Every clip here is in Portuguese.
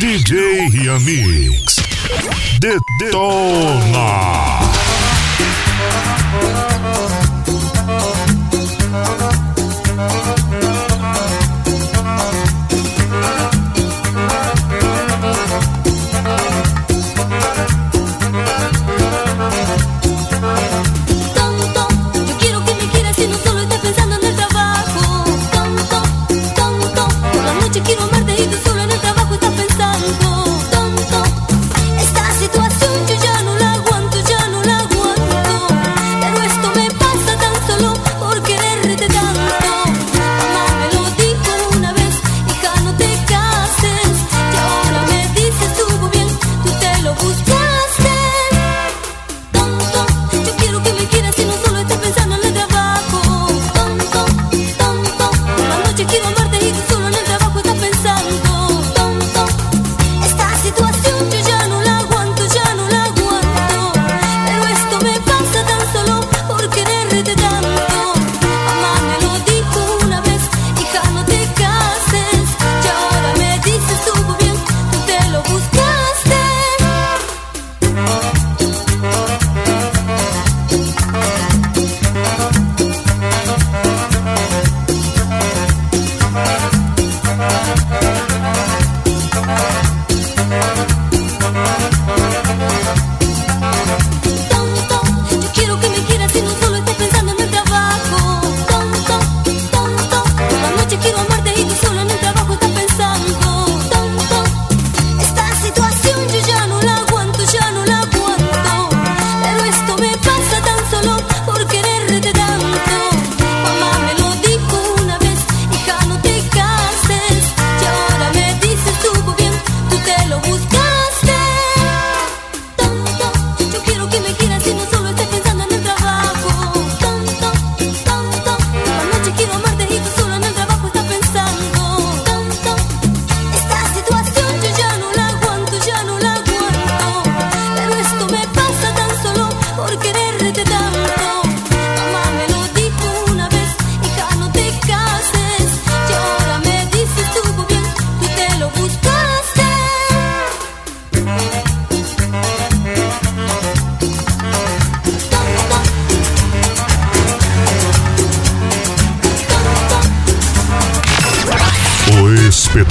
DJ Rian Mix. Detona.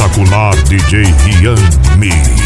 Espetacular DJ Rian Mix.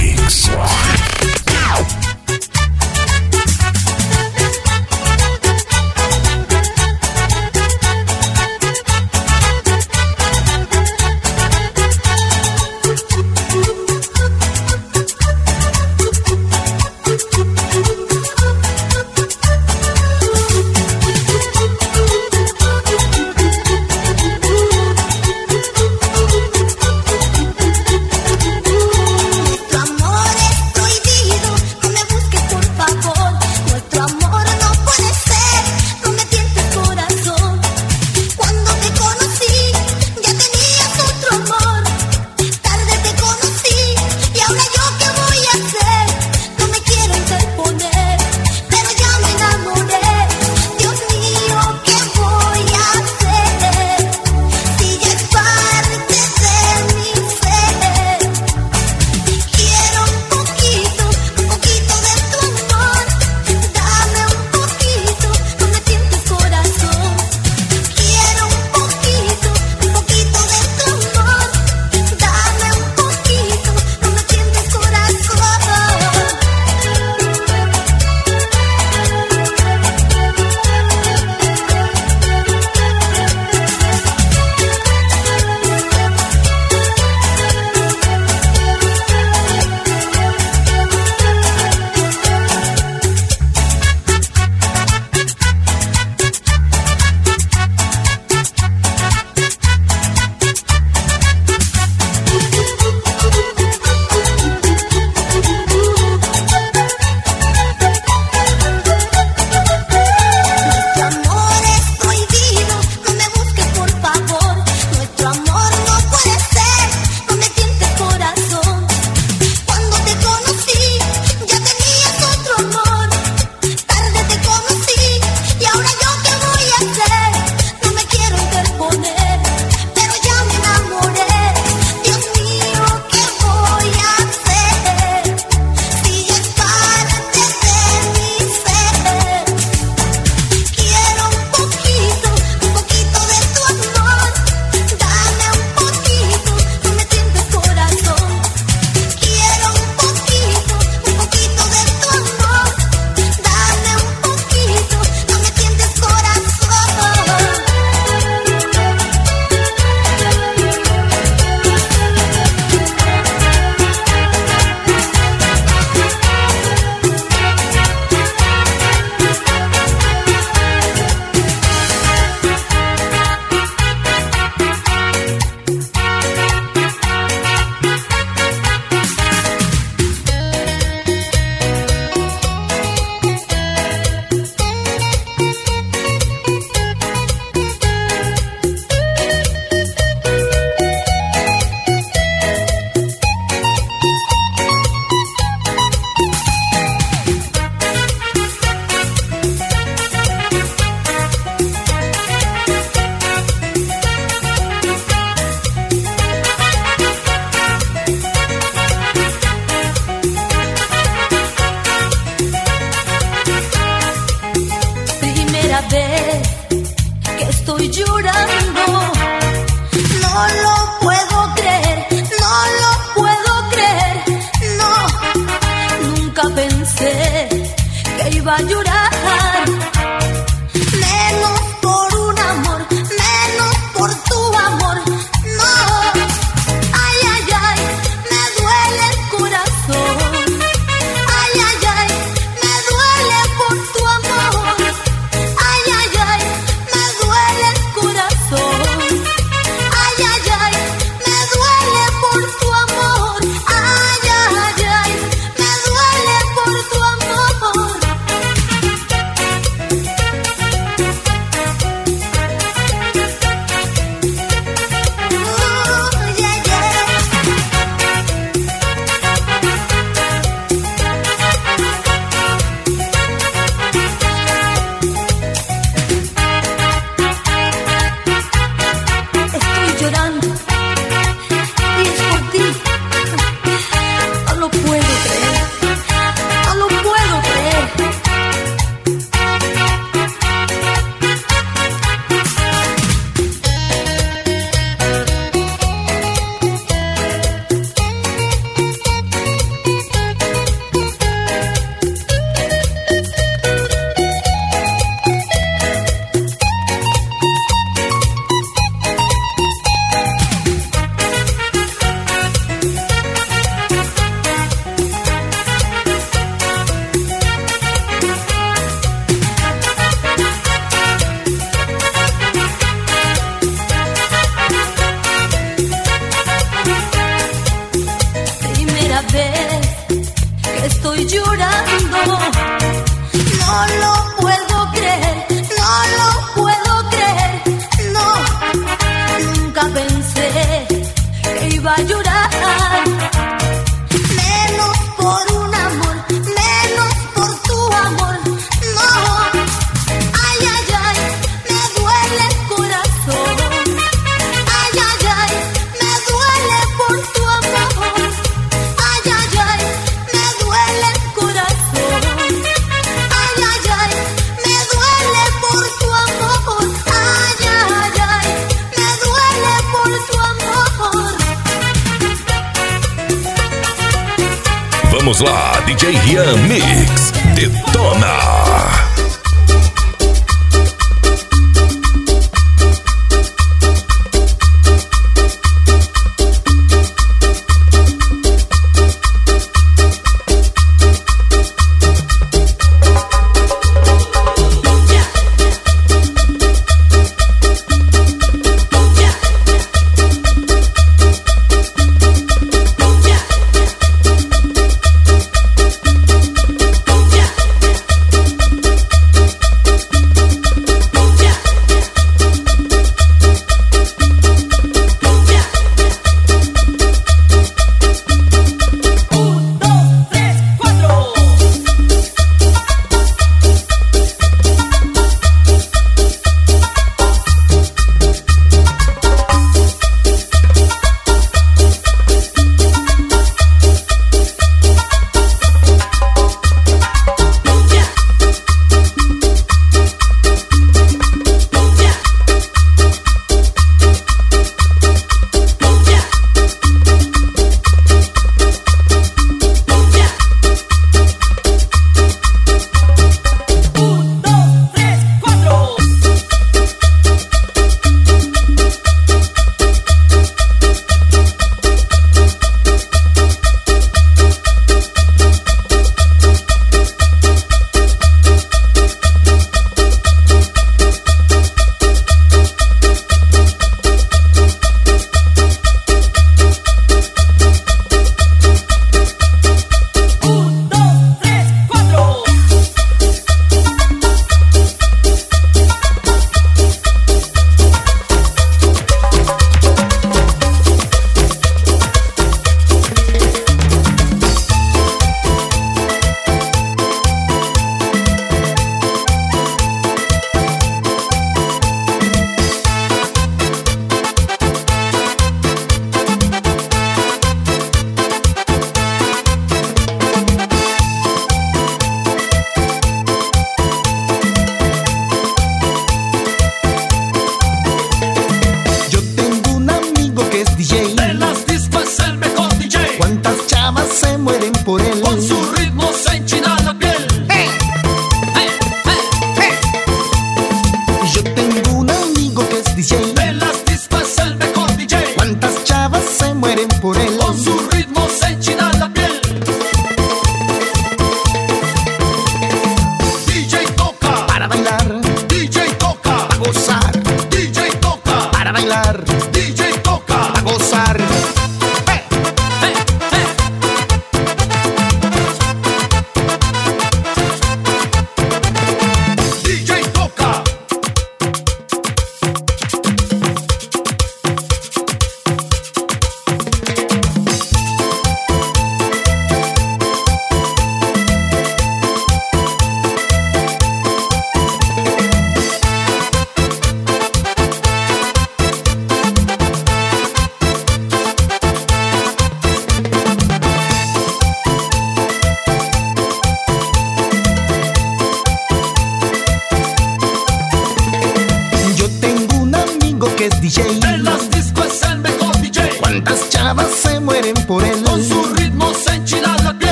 Vamos lá, DJ Rian Mix, detona!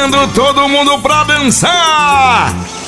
Botando todo mundo pra dançar.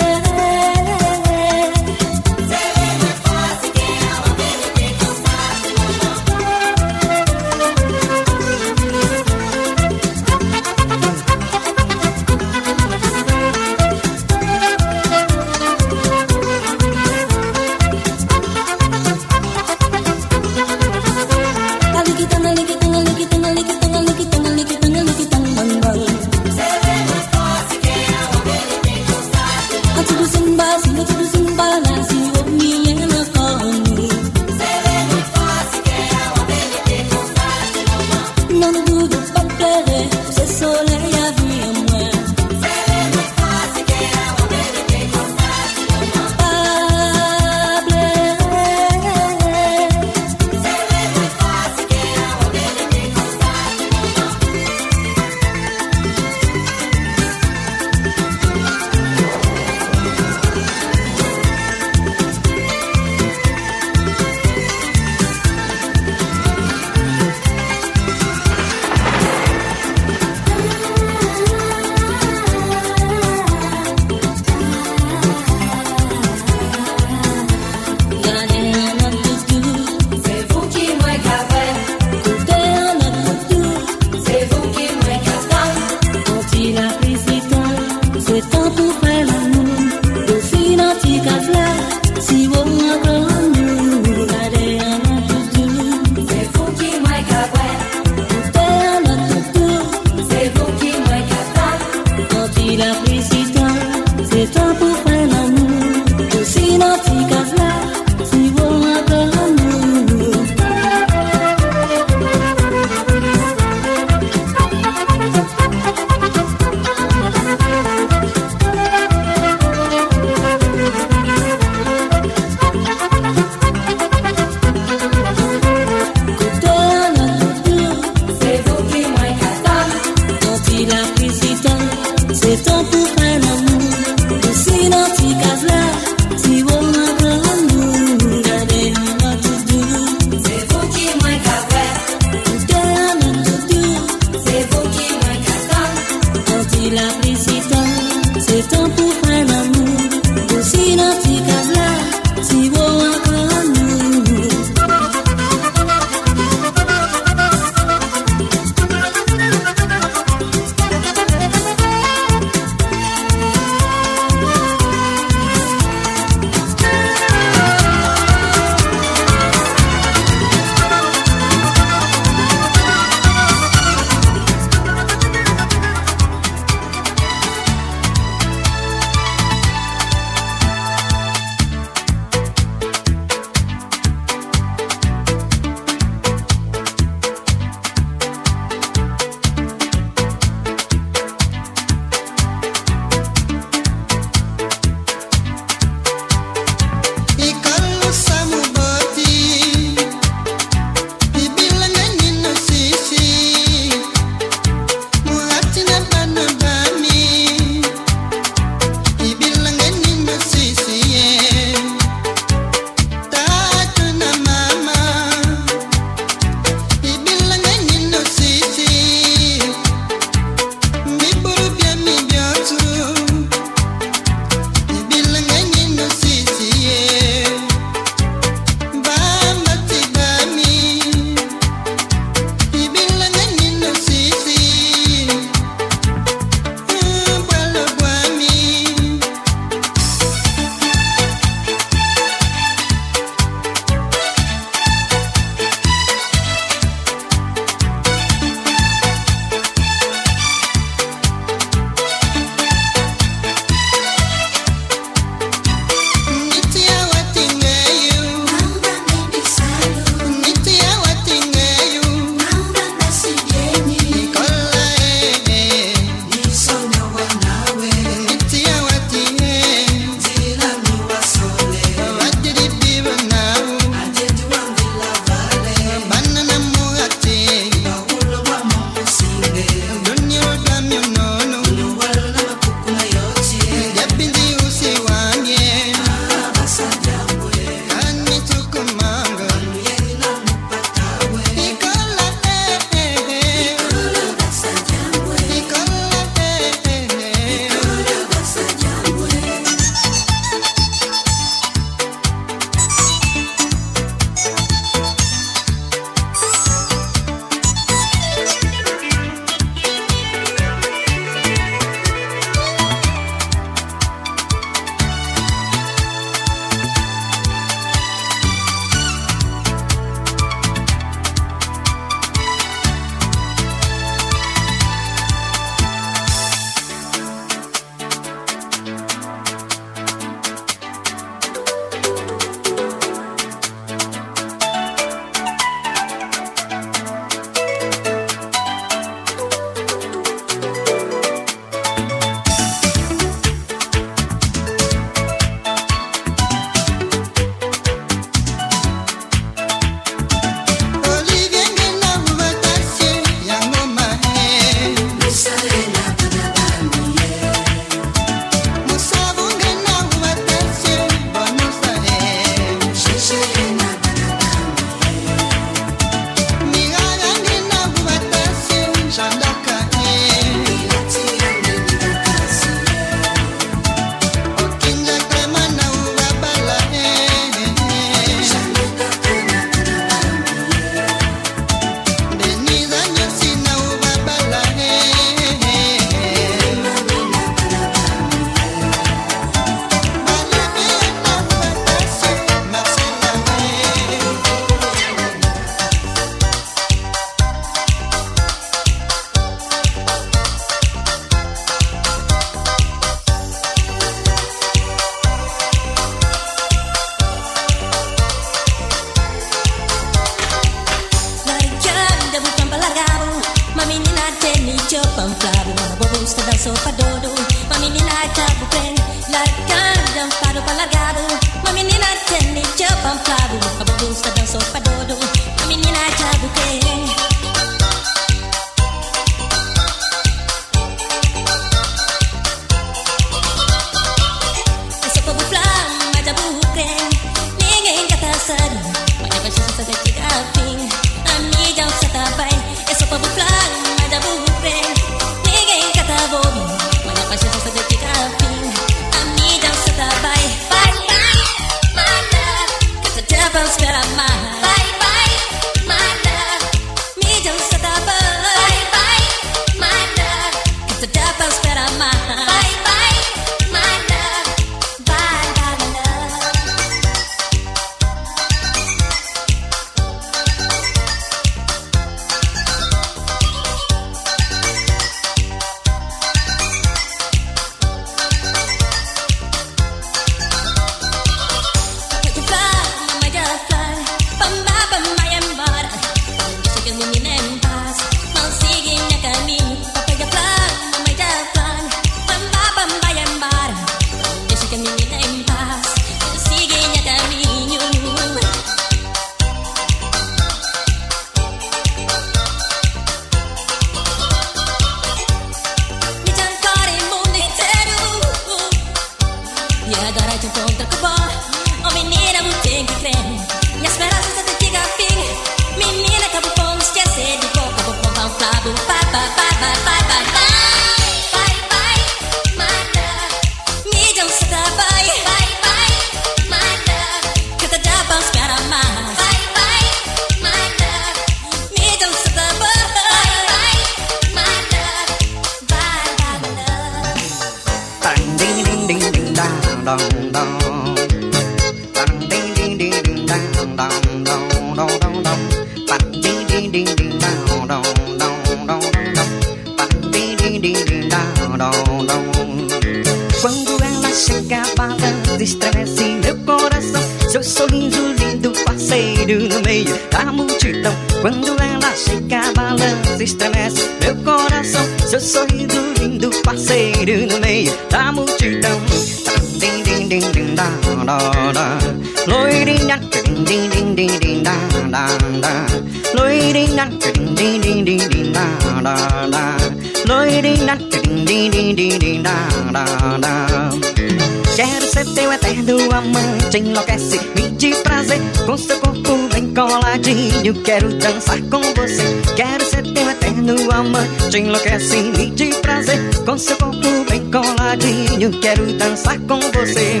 Quero dançar com você, quero ser teu eterno amante. enlouquece e de prazer, com seu corpo bem coladinho. Quero dançar com você.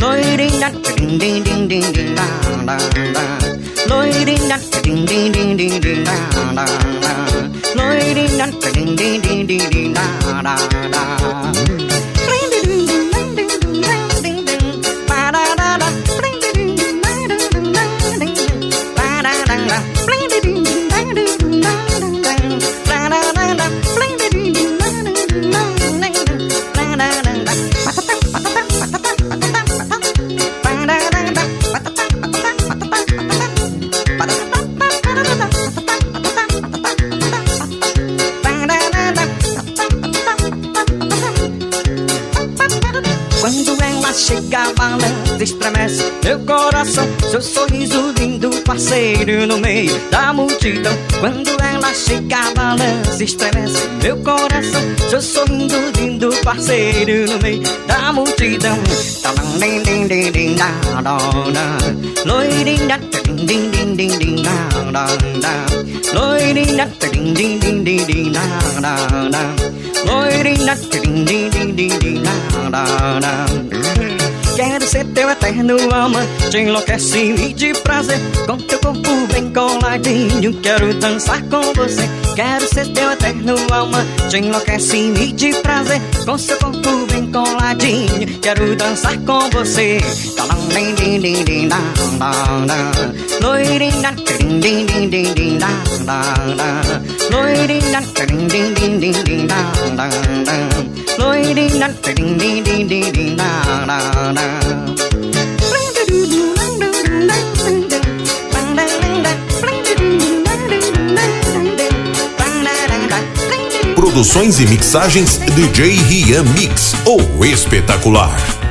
Loirinha, din din din ding ding da da da. Loirinha, din din ding ding ding da da da. Loirinha, din ding ding ding ding, da da da. no meio da multidão. Quando ela chega, balança, estremece meu coração. Seu sorrindo lindo, parceiro, no meio da multidão. Loirinha, ding ding ding ding ding da da da. Loirinha, ding ding ding ding ding da da da. Loirinha, ding ding ding ding ding da da da. quero ser teu eterno alma. Te enlouqueci de prazer. Com teu corpo bem coladinho Quero dançar com você. Quero ser teu eterno alma Te enlouqueci de prazer. Com seu corpo bem coladinho Quero dançar com você. Loirinha Loirinha Produções e mixagens DJ Rian Mix, ou espetacular.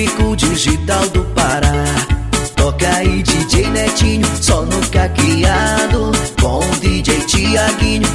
típico digital do Pará. Toca aí DJ Netinho, só no caqueado. Com DJ Tiaguinho,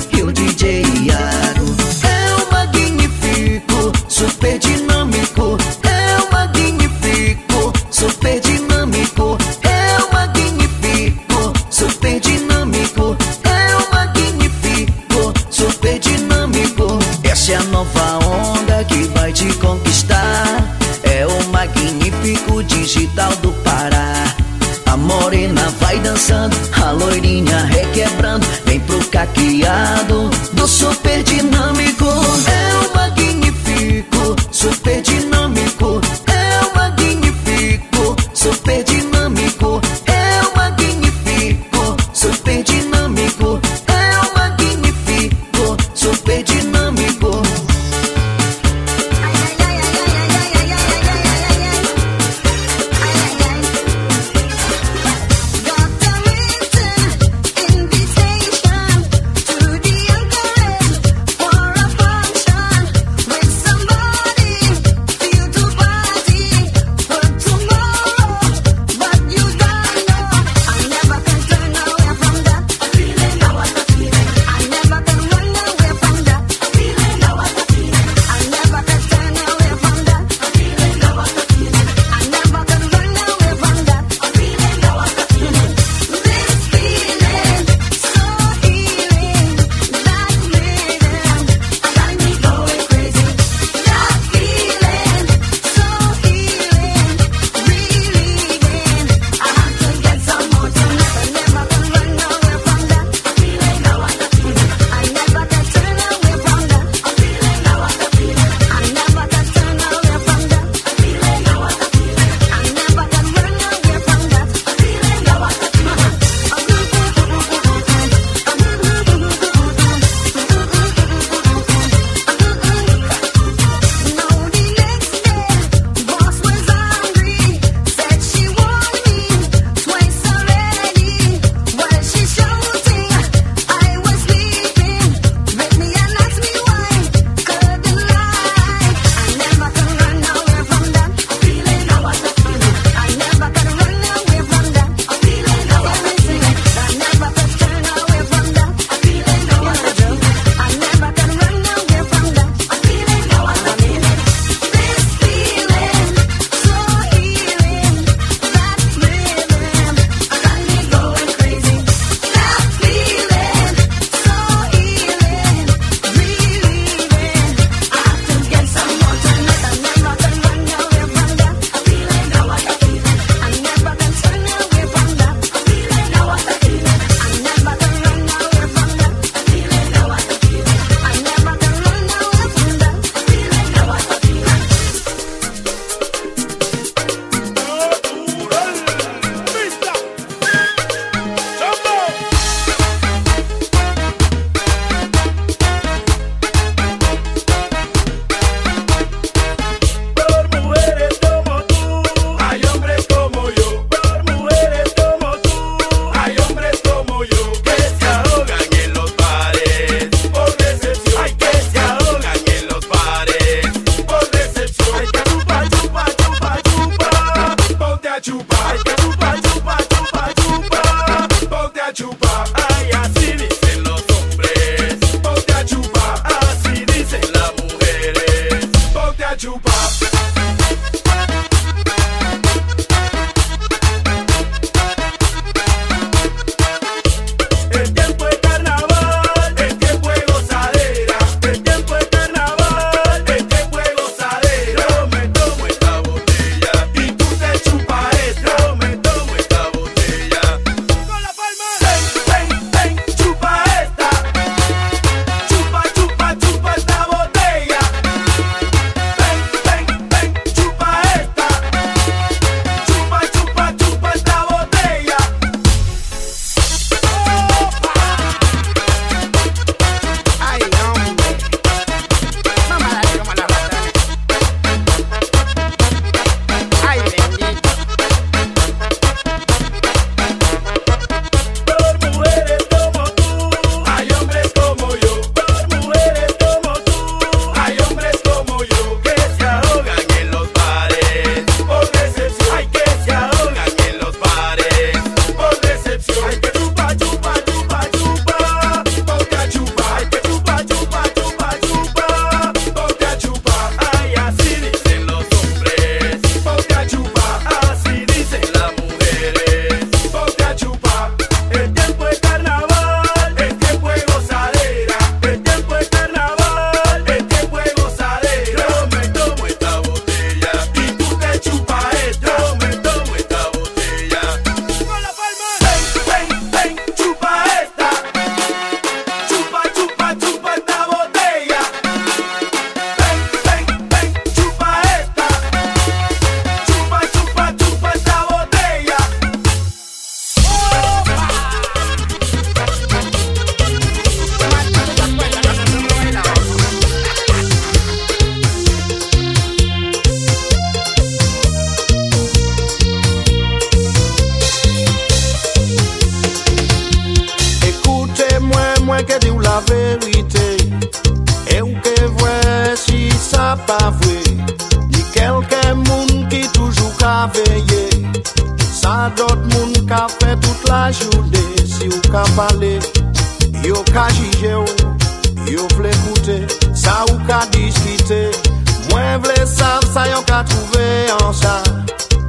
ka trouve an sa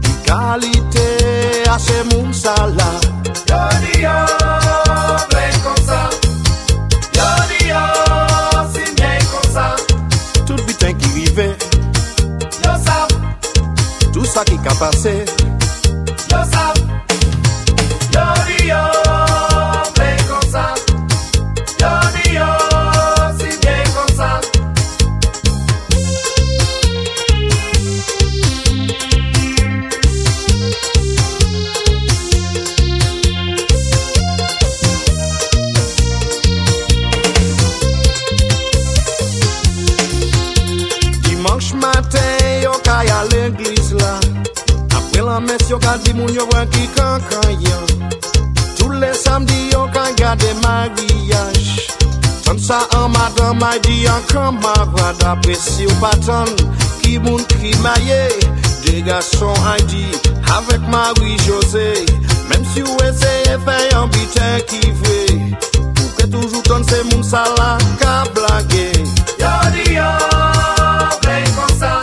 Ki kalite a se moun sa la Yo di yo, ple kon sa Yo di yo, si mwen kon sa Tout bitan ki rive Yo sa Tout sa ki ka pase kamarad apresi ou patan Ki moun ki maye De gason Haiti Avek Marie-José Mem si ou eseye fè yon biten ki vwe Pou ke toujou ton se moun sala ka blage Yo di yo, play kon sa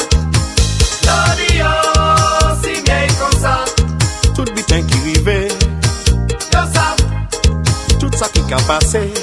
Yo di yo, si miye kon sa Tout biten ki rive Yo sa. Tout sa ki ka pase.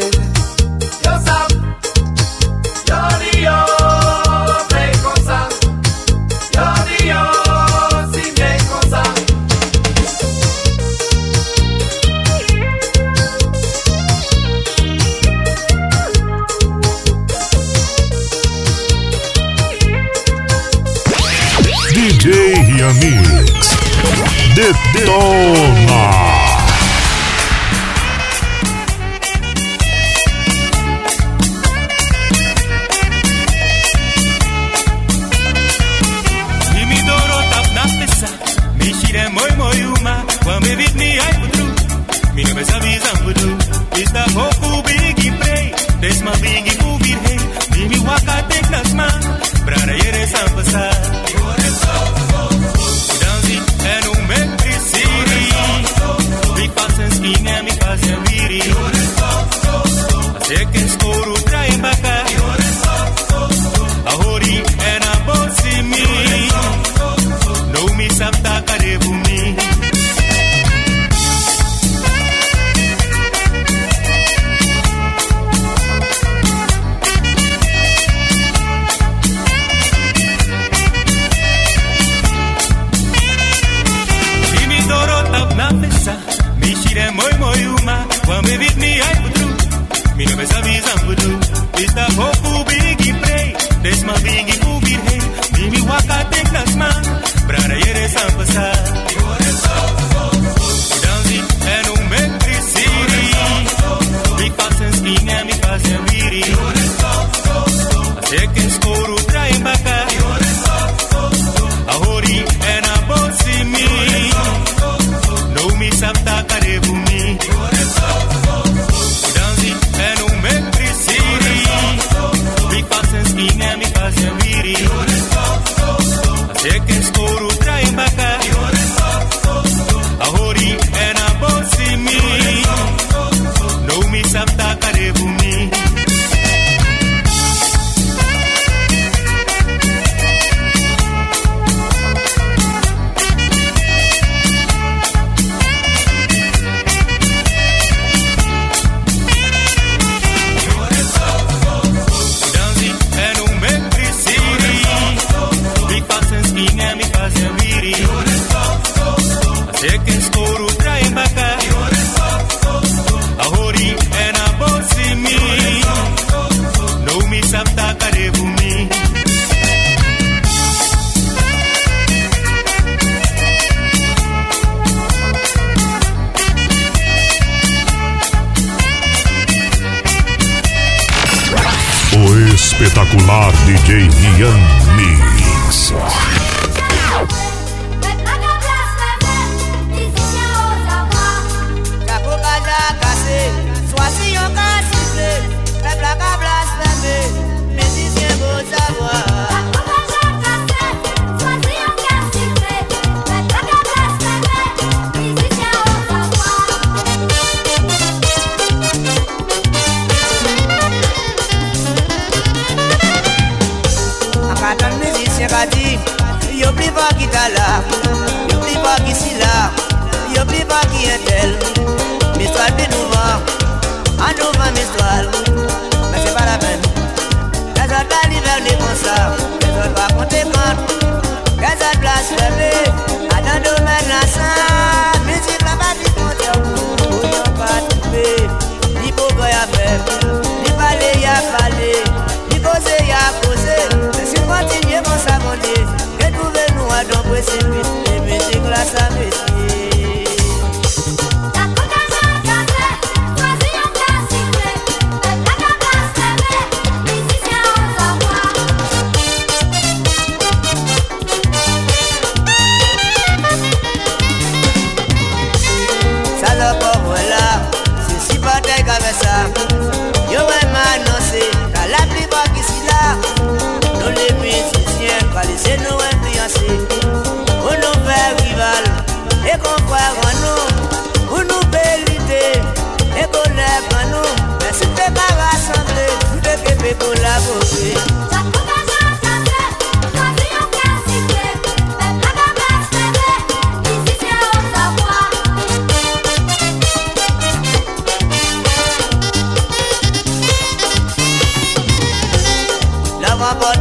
espetacular DJ Rian Mix. Cause mad. Cause I blasphemy.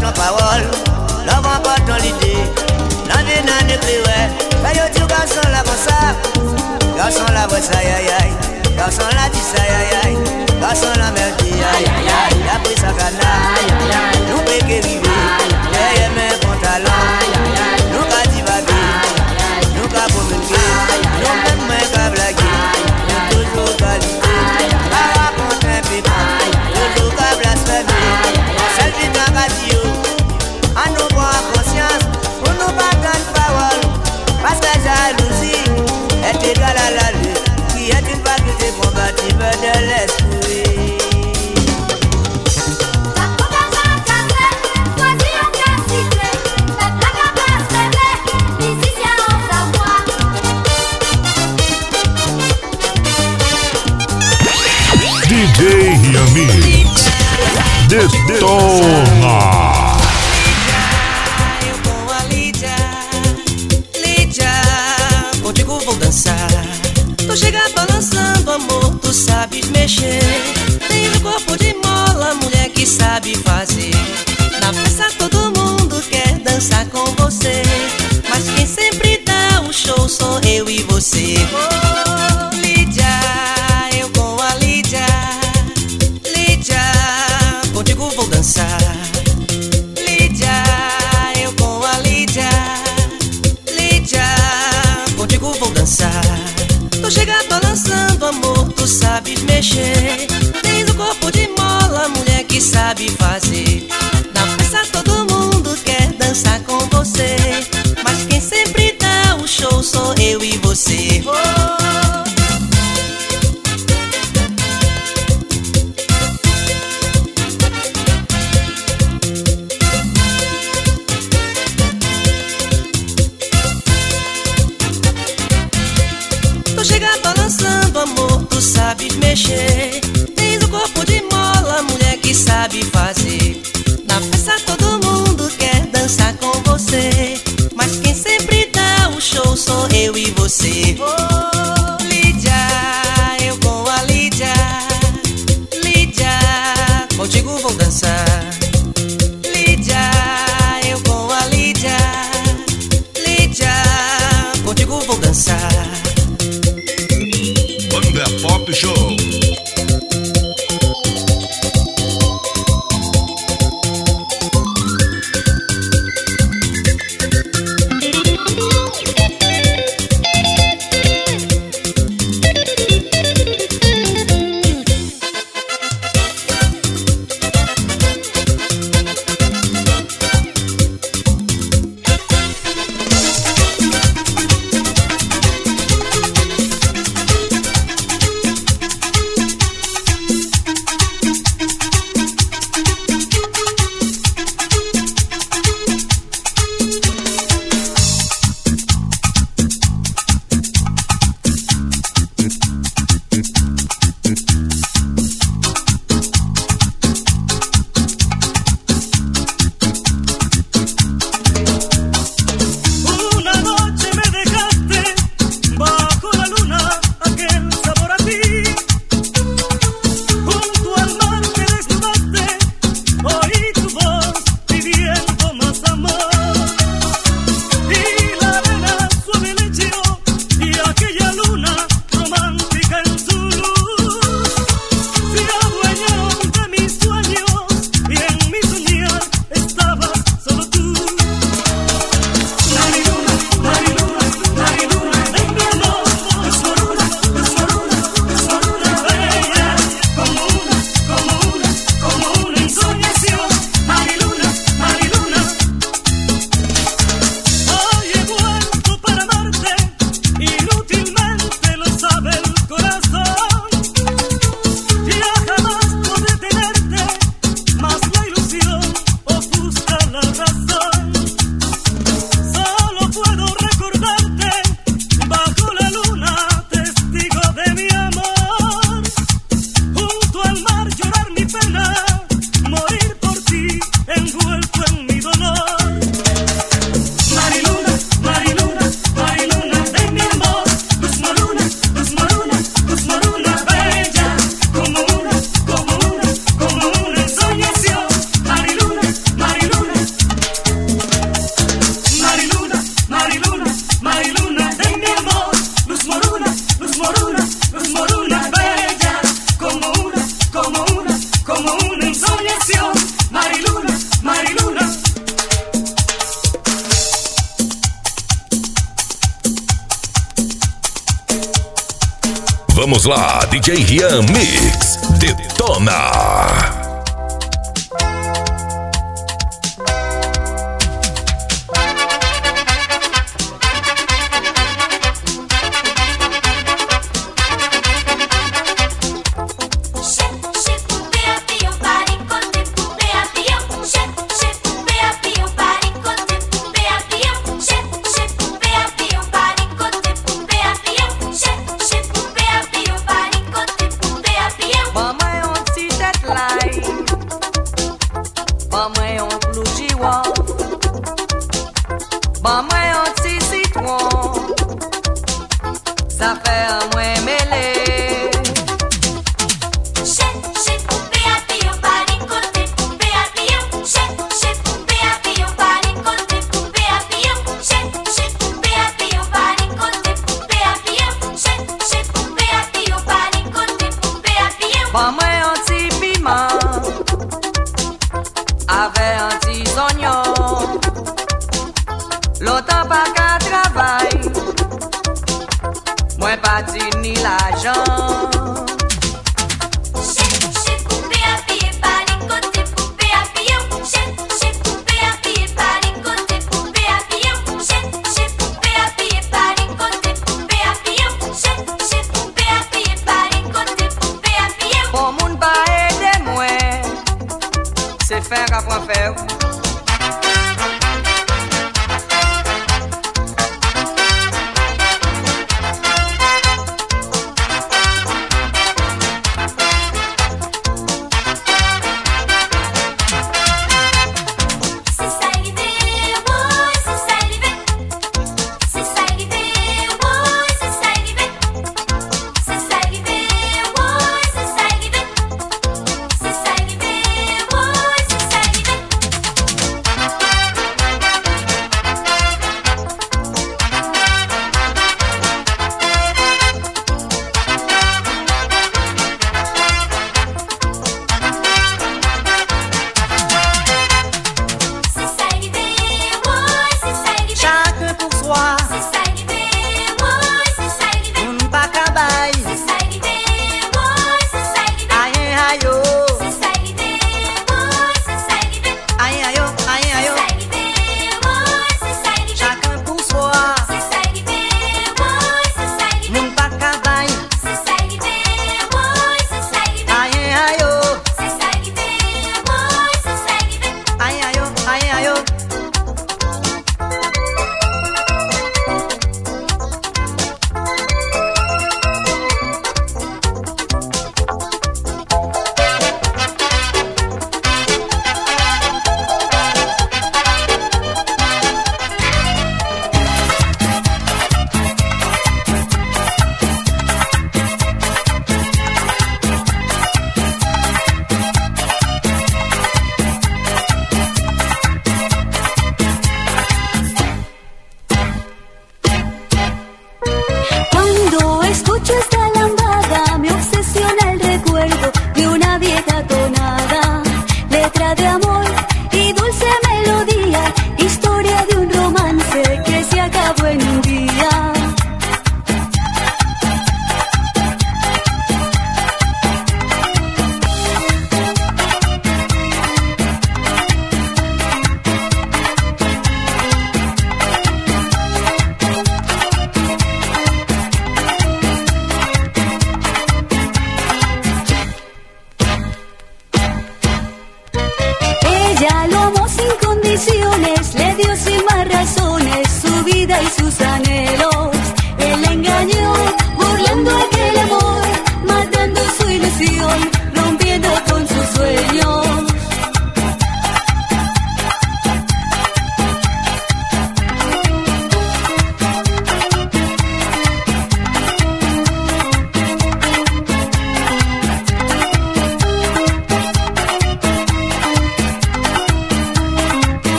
pat an parol Love an pat an yo diw gason la kon sa Gason la vwe sa yayay Gason la di sa yayay Gason la merdi yayay Dapre sa DJ Mix Detona. saco Tu chega balançando, amor, tu sabes mexer. Tens o corpo de mola, mulher que sabe fazer. Na festa todo mundo quer dançar com você. Mas quem sempre dá o show sou eu e você. Oh, Lídia, eu com a Lídia. Lídia, contigo vou dançar.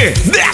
Yeah.